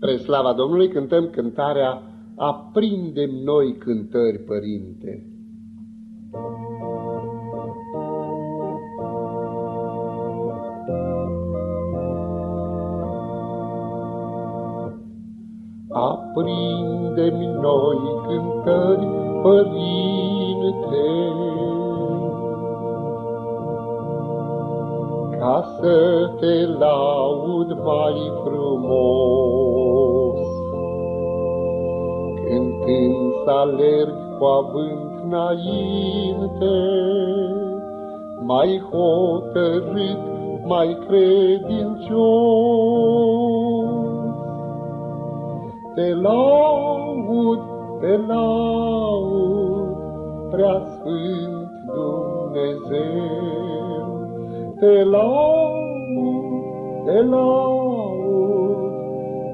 Spre slava Domnului cântăm cântarea Aprindem noi cântări, Părinte. Aprindem noi cântări, Părinte, ca să te laud mai frumos. Cântând să alerg cu avânt înainte, mai hotărât, mai credincios. Te laud, te laud, prea sfânt Dumnezeu te laud, te laud,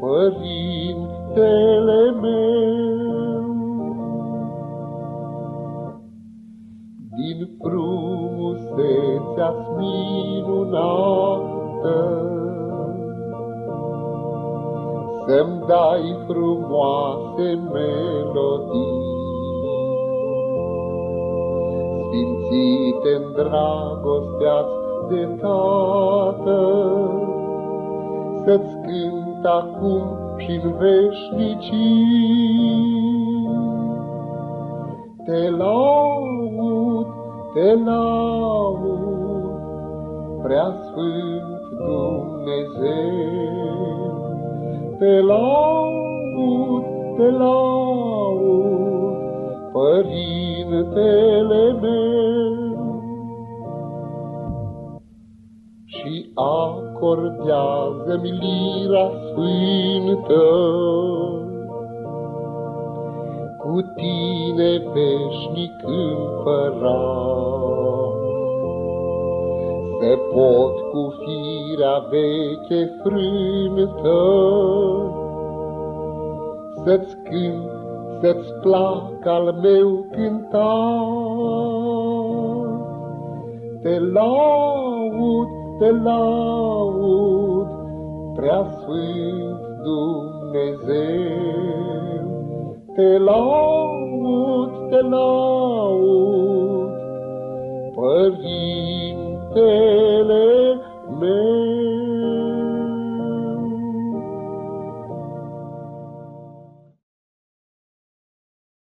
Părintele meu. Din frumusețea-ți minunată, Să-mi dai frumoase melodii, Sfințite-n dragostea-ți de Tată, Să-ți cânt acum și-n veșnicii. Te laud, te laud, prea sfânt Dumnezeu. Te laud, te laud, Părintele meu. Acordează-mi lira sfântă. Cu tine veșnic împărat, Se pot cu firea veche frântă, Să-ți cânt, să-ți plac al meu cântat. Te laud, te laud, preasfânt Dumnezeu. Te laud, te laud, Părintele